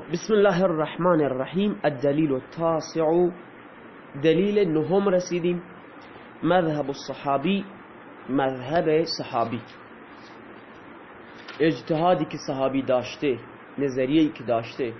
بسم الله الرحمن الرحیم الدلیل التاسع. دلیل نهم رسیدیم مذهب الصحابی مذهب صحابی اجتهادی که صحابی داشته نظریه‌ای که داشته.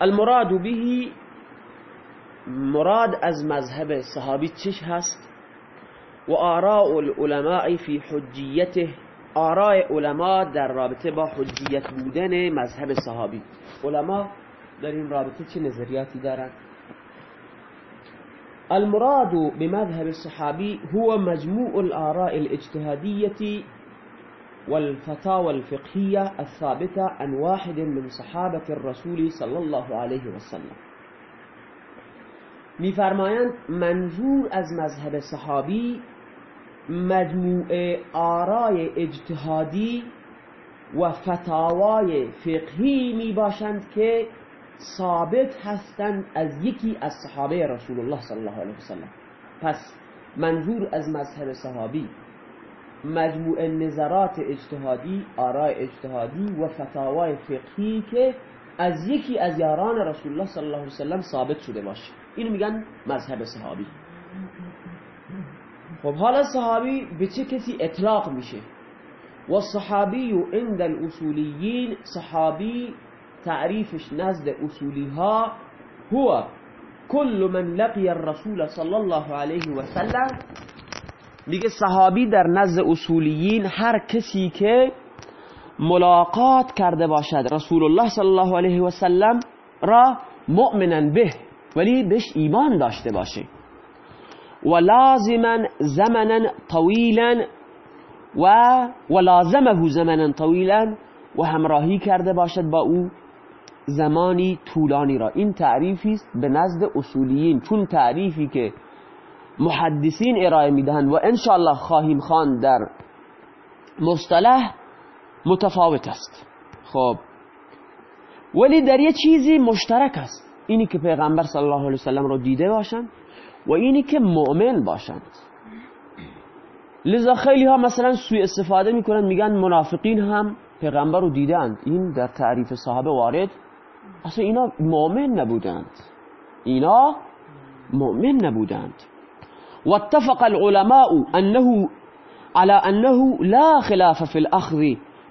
المراد به مراد از مذهب صحابی چش هست؟ و آراء العلماء فی حجیته. آراء علما در رابطه با حجیت بودن مذهب صحابی. علما در این رابطه چه نظریاتی دارند المراد بمذهب الصحابي هو مجموع الآراء الاجتهادية والفتاوى الفقهية الثابتة عن واحد من صحابة الرسول صلى الله عليه وسلم. میفرمایند منظور از مذهب صحابی مجموعه آرای اجتهادی و فتاوای فقهی می باشند که ثابت هستند از یکی از صحابه رسول الله صلی الله علیه وسلم پس منظور از مذهب صحابی. مجموعه نظرات اجتهادی آرای اجتهادی و فتاوای فقهی که از یکی از یاران رسول الله صلی الله علیه وسلم ثابت شده باشه. اینو میگن مذهب صحابی. خب حالا صحابی به چه کسی اطلاق میشه؟ و صحابی عند الاصولیین صحابی تعریفش نزد اصولی ها هو كل من لقي الرسول صلی الله علیه و سلم. میگه صحابی در نزد اصولیین هر کسی که ملاقات کرده باشد رسول الله صلی الله علیه و سلم را مؤمنا به ولی بهش ایمان داشته باشه. ولازمه زمنا طويلا و ولازمه زمنا طويلا و همراهی کرده باشد با او زمانی طولانی را. این تعریفی است به نزد اصولیین چون تعریفی که محدثین ارائه میدهند و انشاءالله خواهیم خوند در مصطلح متفاوت است. خب. ولی در یه چیزی مشترک است. اینی که پیغمبر صلی الله علیه وسلم رو دیده باشند و اینی که مؤمن باشند. لذا خیلی ها مثلا سوء استفاده می‌کنن میگن منافقین هم پیغمبر رو دیدند. این در تعریف صحابه وارد. اصلا اینا مؤمن نبودند. اینا مؤمن نبودند. واتفق العلماء انه على انه لا خلاف في الاخذ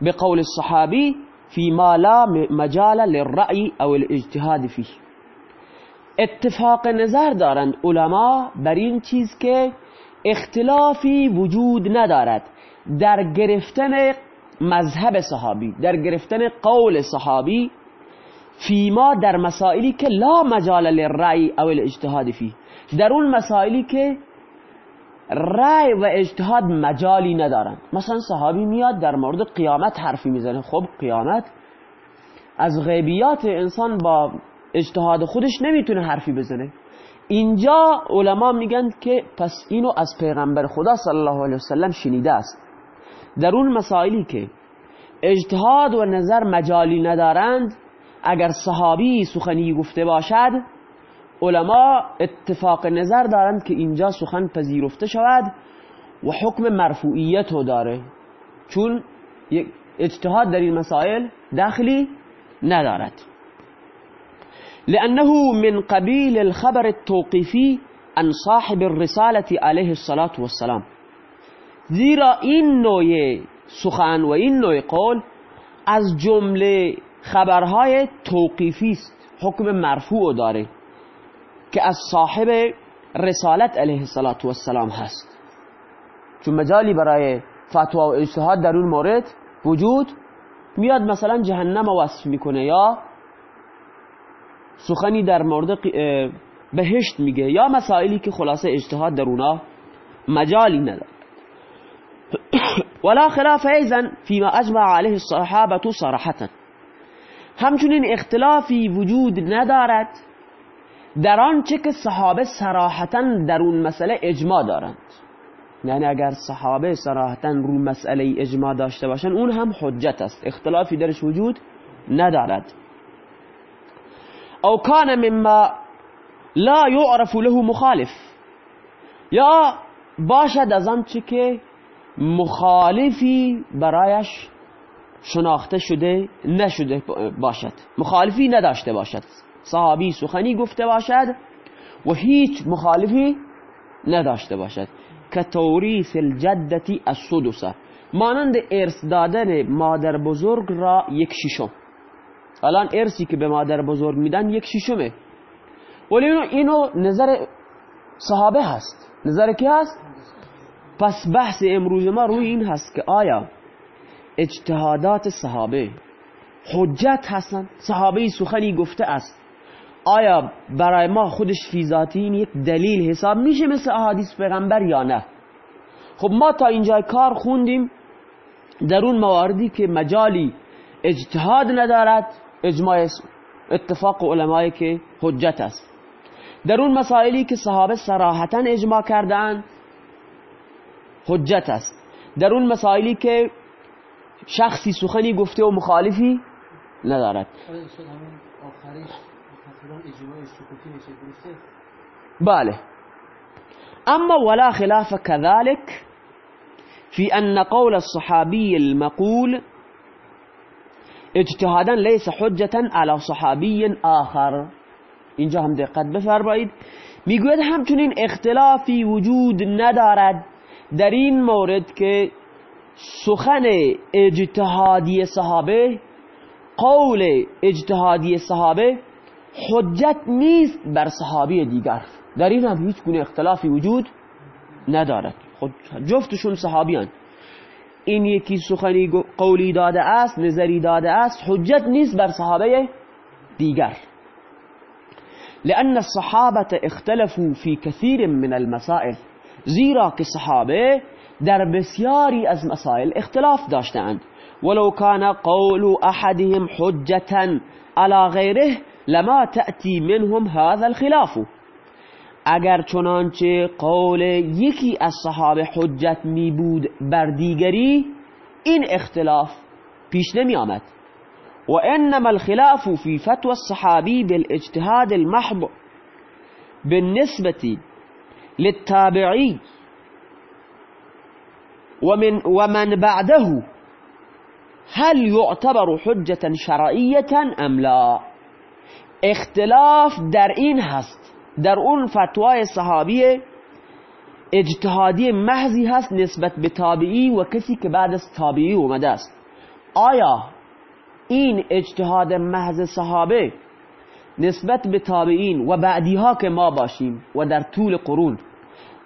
بقول الصحابي فيما لا مجال للرأي او الاجتهاد فيه اتفاق نظر دارند علما بر این چیز که اختلافی وجود ندارد در گرفتن مذهب صحابی در گرفتن قول صحابی فیما در مسائلی که لا مجال للرأی او الاجتهاد فی. در اون مسائلی که رأی و اجتهاد مجالی ندارند. مثلا صحابی میاد در مورد قیامت حرفی می‌زنه. خب قیامت از غیبیات انسان با اجتهاد خودش نمی‌تونه حرفی بزنه. اینجا علما میگن که پس اینو از پیغمبر خدا صلی الله علیه وسلم شنیده است. در اون مسائلی که اجتهاد و نظر مجالی ندارند اگر صحابی سخنی گفته باشد علما اتفاق نظر دارند که اینجا سخن پذیرفته شود و حکم مرفوعیت رو داره. چون اجتهاد در این مسائل داخلی ندارد. لأنه من قبيل الخبر التوقيفي عن صاحب الرسالة عليه الصلاة والسلام. زیرا این نوع سخن و قول از جمله خبرهای توقیفی است حکم مرفوع داره که از صاحب رسالت علیه السلام هست. چون مجالی برای فتوا و اجتهاد در اون مورد وجود میاد مثلا جهنم وصف میکنه یا سخنی در مورد بهشت میگه. یا مسائلی که خلاصه اجتهاد در اونا مجالی نداره ولا خلاف ایضا فيما اجمع عليه الصحابه صراحه همچنین اختلافی وجود ندارد در آنچه که صحابه صراحتا در اون مسئله اجماع دارند. یعنی اگر صحابه صراحتا رو مسئله اجماع داشته باشن اون هم حجت است. اختلافی درش وجود ندارد. أو كان مما لا يعرف له مخالف. یا باشد از آنچه که مخالفی برایش شناخته شده نشده باشد. مخالفی نداشته باشد. صحابی سخنی گفته باشد و هیچ مخالفی نداشته باشد. كالجدة السدس مانند ارث دادن مادر بزرگ را یک ششم. الان ارثی که به مادر بزرگ میدن یک ششمه ولی اینو نظر صحابه هست. نظر کی هست؟ پس بحث امروز ما روی این هست که آیا اجتهادات صحابه حجت هستن؟ صحابه سخنی گفته است. آیا برای ما خودش فی ذاته این یک دلیل حساب میشه مثل احادیث پیغمبر یا نه؟ خب ما تا اینجا کار خوندیم در اون مواردی که مجالی اجتهاد ندارد إجماع اتفاق علمایی که حجت است. در اون مسائلی که صحابه صراحتا اجماع کردن حجت است. در اون مسائلی که شخصی سخنی گفته و مخالفی ندارد. بله. اما ولا خلاف كذلك في أن قول الصحابي المقول اجتهادا ليس حجة على صحابي آخر. اینجا هم دقت بفرمایید. می‌گوید همچنین اختلافی وجود ندارد در این مورد که سخن اجتهادی صحابه قول اجتهادی صحابه حجت نیست بر صحابی دیگر. در این هم هیچ گونه اختلافی وجود ندارد. خود جفتشون صحابیان. این یکی سخنی قولی داده است نظری داده است حجت نیست بر صحابه دیگر. لأن الصحابة اختلفوا في كثير من المسائل زیرا که صحابه در بسیاری از مسائل اختلاف داشتند ولو كان قول أحدهم حجة على غيره لما تأتي منهم هذا الخلاف. اگر چنانچه قول یکی از صحابه حجت می بود بر دیگری این اختلاف پیش نمی آمد. و انما الخلاف في فتوى الصحابي بالاجتهاد المحض بالنسبة للتابعي ومن, ومن بعده هل يعتبر حجة شرعية أم لا؟ اختلاف در این هست. در اون فتوای صحابی اجتهادی محضی هست نسبت به تابعی و کسی که بعد از تابعی اومده است. آیا این اجتهاد محض صحابه نسبت به تابعین و بعدی ها که ما باشیم و در طول قرون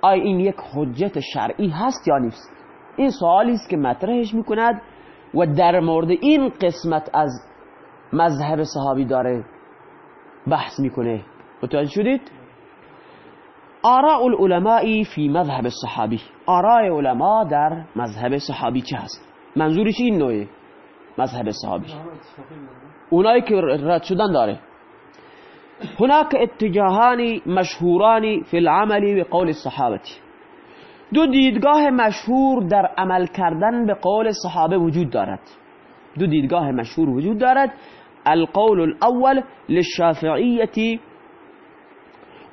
آیا این یک حجت شرعی هست یا نیست؟ این سوالی است که مطرحش می‌کند و در مورد این قسمت از مذهب صحابی داره بحث می‌کنه. متوجه شدید؟ آراء العلماء فی مذهب صحابی آراء علما در مذهب صحابی چه هست؟ منظورش این نوعه مذهب صحابی. اونایی که رد شدن داره. هناك اتجاهان مشهوران في العمل بقول الصحابه دو دیدگاه مشهور در عمل کردن به قول صحابه وجود دارد. دو دیدگاه مشهور وجود دارد. القول الأول للشافعية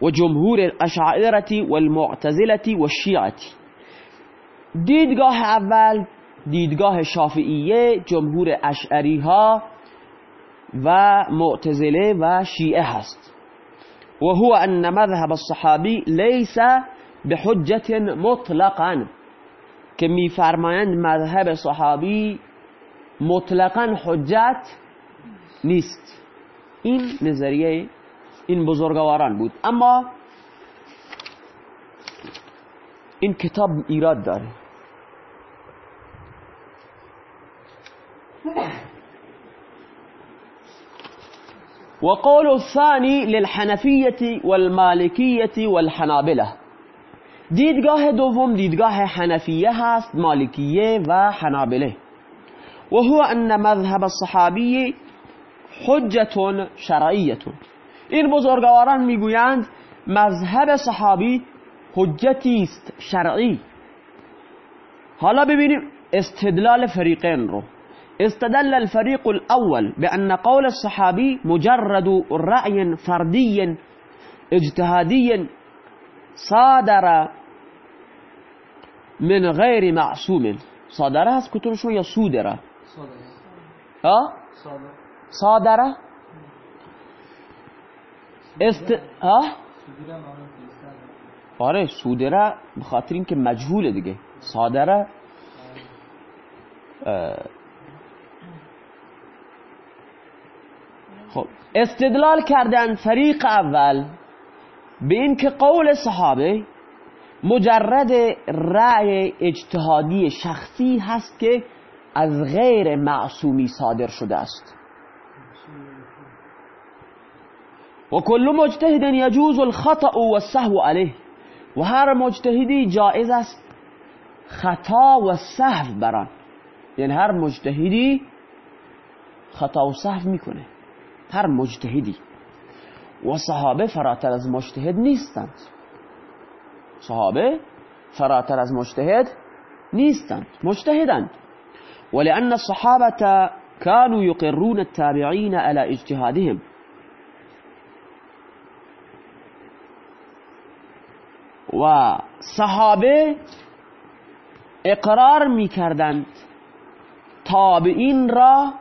وجمهور الأشاعرة والمعتزلة والشيعة. دیدگاه اول دیدگاه شافعیه جمهور اشعری ها و معتزله و شیعه هست. و هو أن مذهب الصحابی لیس بحجت مطلقا که میفرمایند مذهب صحابی مطلقا حجت نیست. این نظریه این بزرگواران بود. اما این کتاب ایراد داره. وقول الثاني للحنفية والمالكية والحنابلة. دیدگاه دوم دیدگاه حنفیه هست مالکیه و حنابله. و هو ان مذهب الصحابی حجت شرعیة. این بزرگواران میگویند مذهب صحابی حجتی است شرعی. حالا ببینیم استدلال فریقین رو. استدل الفريق الأول بأن قول الصحابي مجرد رأي فردي اجتهادي صادر من غير معصوم. صادره هست کتون شو یا صودره ها؟ صادره است ها آره سودره بخاطر اینکه مجهوله دیگه. صادره خب استدلال کردن فریق اول به اینکه قول صحابه مجرد رأی اجتهادی شخصی هست که از غیر معصومی صادر شده است. وكل مجتهد يجوز الخطأ والسهو عليه. و هر مجتهدی جائز است خطا و سهو بران. یعنی هر مجتهدی خطا و سهو می‌کنه. هر مجتهدی. و صحابه فراتر از مجتهد نیستند. صحابه فراتر از مجتهد نیستند. مجتهدند. ولأن الصحابة كانوا يقرون التابعين على اجتهادهم. و صحابه اقرار می‌کردند تابعین را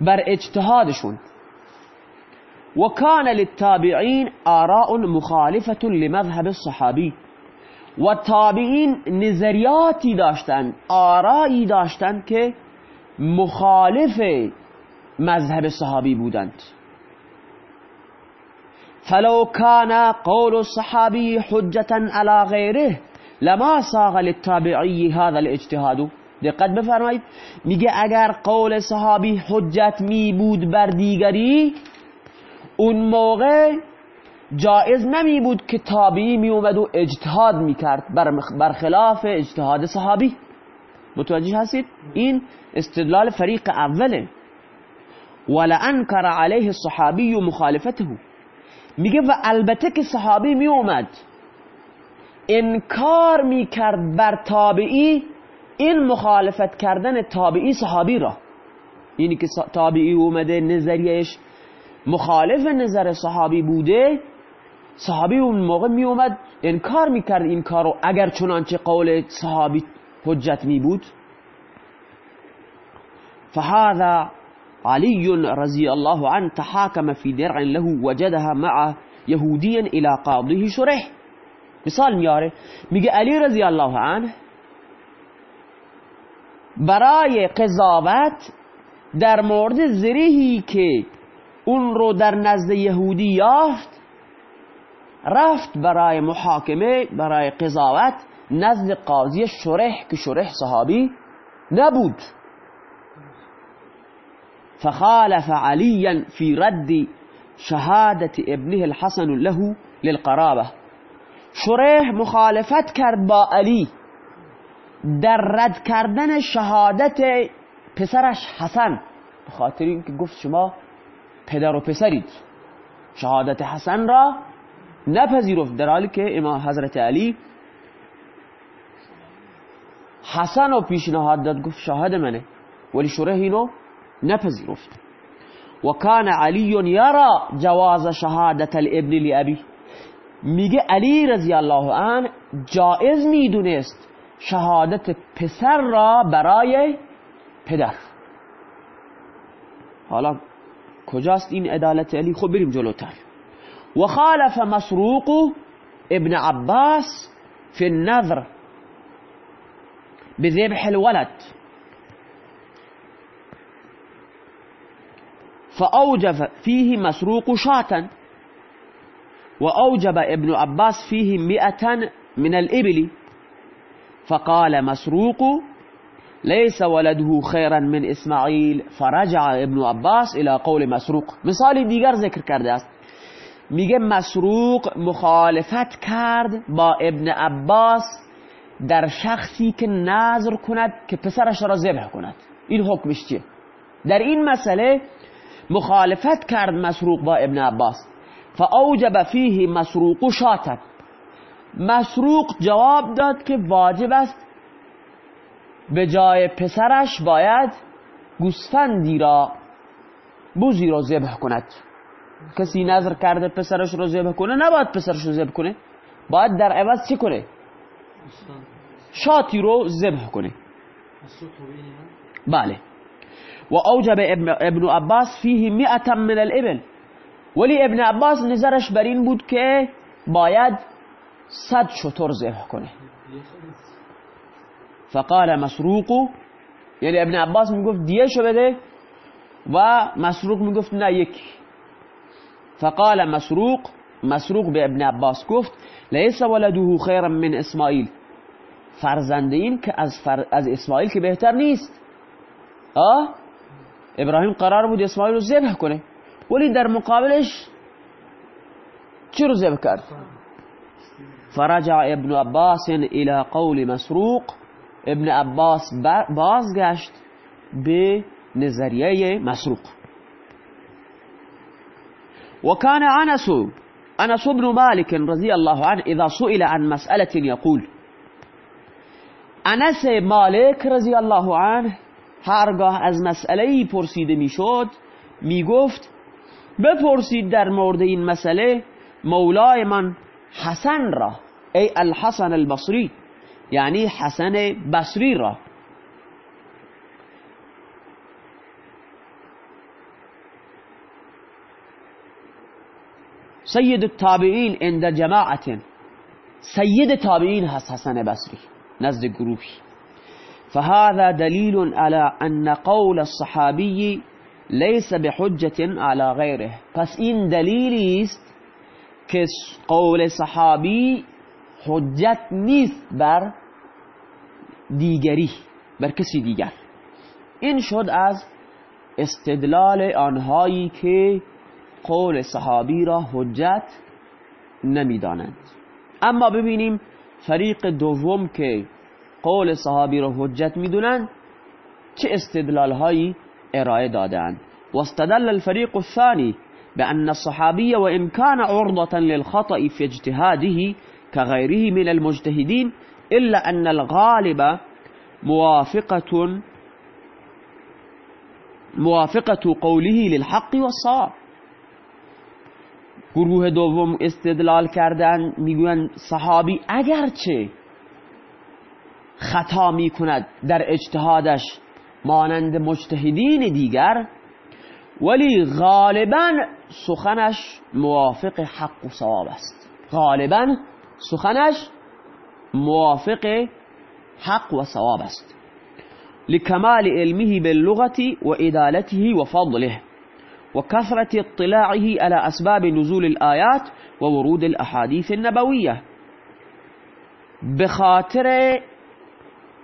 بر اجتهادشون. وكان للتابعين آراء مخالفة لمذهب الصحابي و تابعین نظریاتی داشتن آرایی داشتن که مخالف مذهب صحابی بودند. فلو كان قول الصحابي حجة على غيره لما ساغ للتابعي هذا الاجتهاد. دقت بفرمایید میگه اگر قول صحابی حجت می بود بر دیگری اون موقع جائز نمی بود که تابعی می اومد و اجتهاد می کرد برخلاف اجتهاد صحابی. متوجه هستید؟ این استدلال فریق اوله. ولأنكر عليه الصحابي مخالفته. میگه و البته که صحابی می اومد انکار می کرد بر تابعی این مخالفت کردن تابعی صحابی را. اینی که تابعی اومده نظریهش مخالف نظر صحابی بوده صحابی اون موقع می اومد انکار می‌کرد این کارو اگر چنانچه قول صحابی حجت می بود فهذا علي رضي الله عنه تحاكم في درع له وجدها مع يهودي الى قاضيه شريح مثال میاره. میگه علی رضی الله عنه برای قضاوت در مورد زرهی که اون رو در نزد یهودی یافت رفت برای محاکمه برای قضاوت نزد قاضی شریح که شریح صحابی نبود. فخالف عليا في رد شهادة ابنه الحسن له للقرابة. شرح مخالفت کرد با علی. در رد کردن شهادت پسرش حسن. بخاطر اینکه گفت شما پدر و پسرید. شهادت حسن را نپذیرفت. در حالی که امام حضرت علی حسن و پیشنهاد داد گفت شاهد منه. ولی شره اینو نپذیرفت و کان علی یرا جواز شهادت الابن لابی میگه علی رضی الله عنه جائز میدونست شهادت پسر را برای پدر. حالا کجاست این عدالت علی؟ خب بریم جلوتر. وخالف مسروق ابن عباس في النذر بذبح الولد. فأوجب فيه مسروق شاة. وأوجب ابن عباس فيه مئة من الإبل. فقال مسروق ليس ولده خيرا من إسماعيل. فرجع ابن عباس إلى قول مسروق. مثال دیگر ذکر کرده است. میگه مسروق مخالفت کرد با ابن عباس در شخصی که نذر کند که پسرش را ذبح کند. این حکمش چیه؟ در این مسئله مخالفت کرد مسروق با ابن عباس. فأوجب فيه مسروق شاة مسروق جواب داد که واجب است به جای پسرش باید گوسفندی را بزی را ذبح کند. کسی نذر کرده پسرش رو ذبح کنه نباید پسرش رو ذبح کنه. باید در عوض چی کنه؟ شاتی رو ذبح کنه. بله. وأوجب ابن عباس فيه مئة من الإبل. ولی ابن عباس نظرش بر این بود که باید صد شتر ذبح کنه. فقال مسروق یعنی ابن عباس میگفت دیه شو بده و مسروق میگفت فقال مسروق مسروق به ابن عباس گفت ليس ولده خيرا من إسماعيل. فرزند این که از, فر... از اسماعیل که آه؟ ابراهیم قرار بود اسماعیل رو ذبح کنه. ولی در مقابلش چی رو ذبح کرد؟ فرجع ابن عباس إلى قول مسروق. ابن عباس بازگشت به نظریه مسروق. وكان أنس أنس بن مالك رضي الله عنه إذا سئل عن مسألة يقول أنس مالک رضی الله عنه هرگاه از مسئله پرسیده می‌شد می‌گفت بپرسید در مورد این مسئله مولای من حسن را ای الحسن البصری یعنی حسن بصری را. سید التابعین عند جماعت سید تابعین هست حسن بصری نزد گروهی. فهذا دلیل على ان قول الصحابی ليس بحجة على غیره پس این دلیلی است که قول صحابی حجت نیست بر دیگری بر کسی دیگر. این شد از استدلال آنهایی که قول صحابی را حجت نمی‌دانند. اما ببینیم فریق دوم که قول صحابی را حجت میدونند چه استدلال هایی ارائه دادند واستدل الفريق الثاني بأن الصحابي وإن كان عرضة للخطأ في اجتهاده كغيره من المجتهدين إلا أن الغالب موافقة موافقة قوله للحق والصواب. گروه دوم استدلال کردن میگوین صحابی اگرچه خطا میکند در اجتهادش مانند مجتهدین دیگر ولی غالبا سخنش موافق حق و صواب است. غالبا سخنش موافق حق و صواب است. لكمال علمه باللغة وعدالته وفضله وكثرة اطلاعه على أسباب نزول الآيات وورود الأحاديث النبوية بخاطر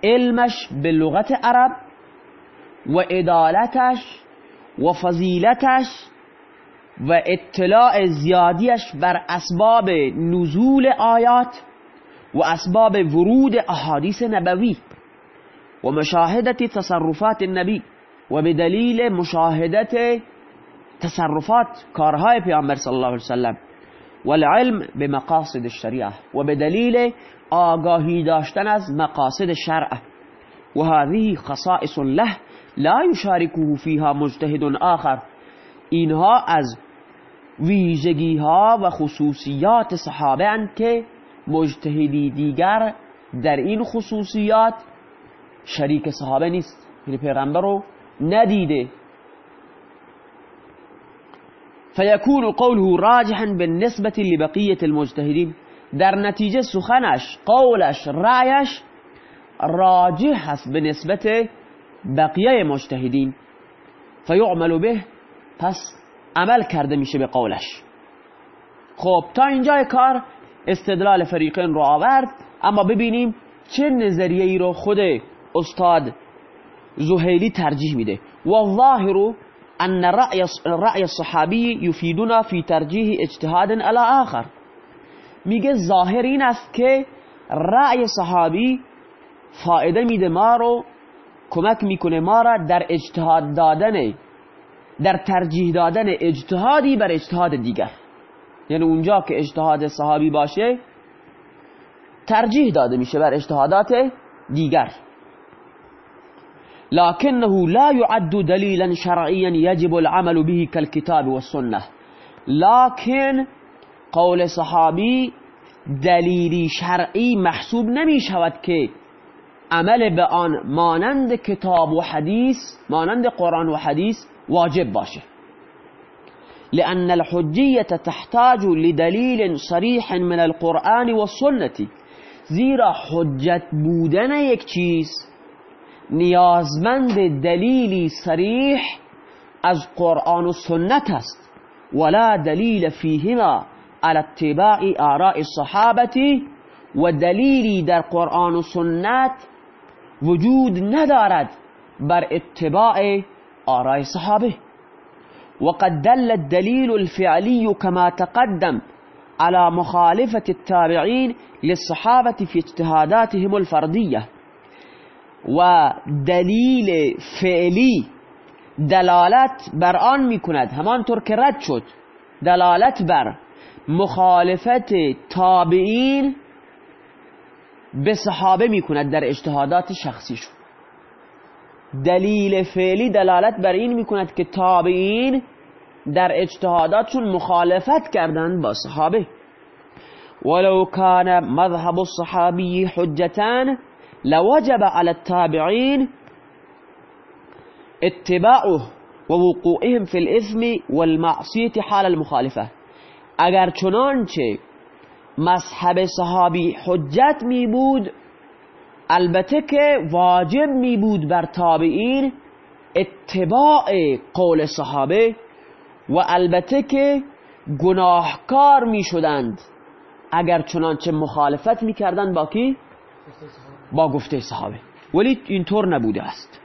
علمش باللغة عرب وإدالتش وفضيلتش و اطلاع زیادیش بر اسباب نزول آیات و اسباب ورود احادیث نبوی و مشاهدت تصرفات النبی و بدلیل مشاهدت تصرفات کارهای پیامبر صلی الله علیه وسلم والعلم بمقاصد الشريعة و بدلیل آگاهی داشتن از مقاصد شرع. وهذه خصائص له لا يشاركه فيها مجتهد آخر. اینها از ویژگی ها و خصوصیات صحابه اند که مجتهدی دیگر در این خصوصیات شریک صحابه نیست. یعنی پیغمبر رو ندیده. فيكون قوله راجحا بالنسبة لبقية المجتهدين. در نتیجه سخنش قولش رأیش راجح است به نسبت بقیه مجتهدین. فيعمل به پس عمل کرده میشه به قولش. خب تا اینجای کار استدلال فریقین رو آورد. اما ببینیم چه نظریه ای رو خود استاد زحیلی ترجیح میده. والظاهر أن رأي الصحابي يفيدنا في ترجيح اجتهاد على آخر. میگه ظاهر این است که رأی صحابی فایده میده ما رو کمک می‌کنه ما را در اجتهاد دادن در ترجیح دادن اجتهادی بر اجتهاد دیگر. یعنی اونجا که اجتهاد صحابی باشه ترجیح داده میشه بر اجتهادات دیگر. لكنه لا يعد دليلا شرعيا يجب العمل به كالكتاب والسنة. لكن قول صحابی دلیلی شرعی محسوب نمی شود که عمل به آن مانند کتاب و حدیث مانند قرآن و حدیث واجب باشه. لأن الحجية تحتاج لدليل صريح من القرآن والسنة زیرا حجت بودن یک چیز نیازمند دلیلی صریح از قرآن و سنت است. ولا دليل فيهما على اتباع آراء الصحابة و دلیلی در قرآن و سنت وجود ندارد بر اتباع آراء صحابه. وقد دل الدليل الفعلي كما تقدم على مخالفة التابعين للصحابة في اجتهاداتهم الفردية ودليل فعلي دلالت بر آن می‌کند. همانطور که رد شد دلالت بر مخالفت تابعین به صحابه می‌کند در اجتهادات شخصیشون دلیل فعلی دلالت بر این می‌کند که تابعین در اجتهاداتشون مخالفت کردند با صحابه. ولو كان مذهب الصحابي حجتان لوجب على التابعين اتباعه ووقوعهم في الإثم والمعصية حال المخالفة اگر چنانچه مذهب صحابی حجت می بود البته که واجب می بود بر تابعین اتباع قول صحابه و البته که گناهکار می شدند اگر چنانچه مخالفت می کردند با کی؟ با گفته صحابه. ولی اینطور نبوده است.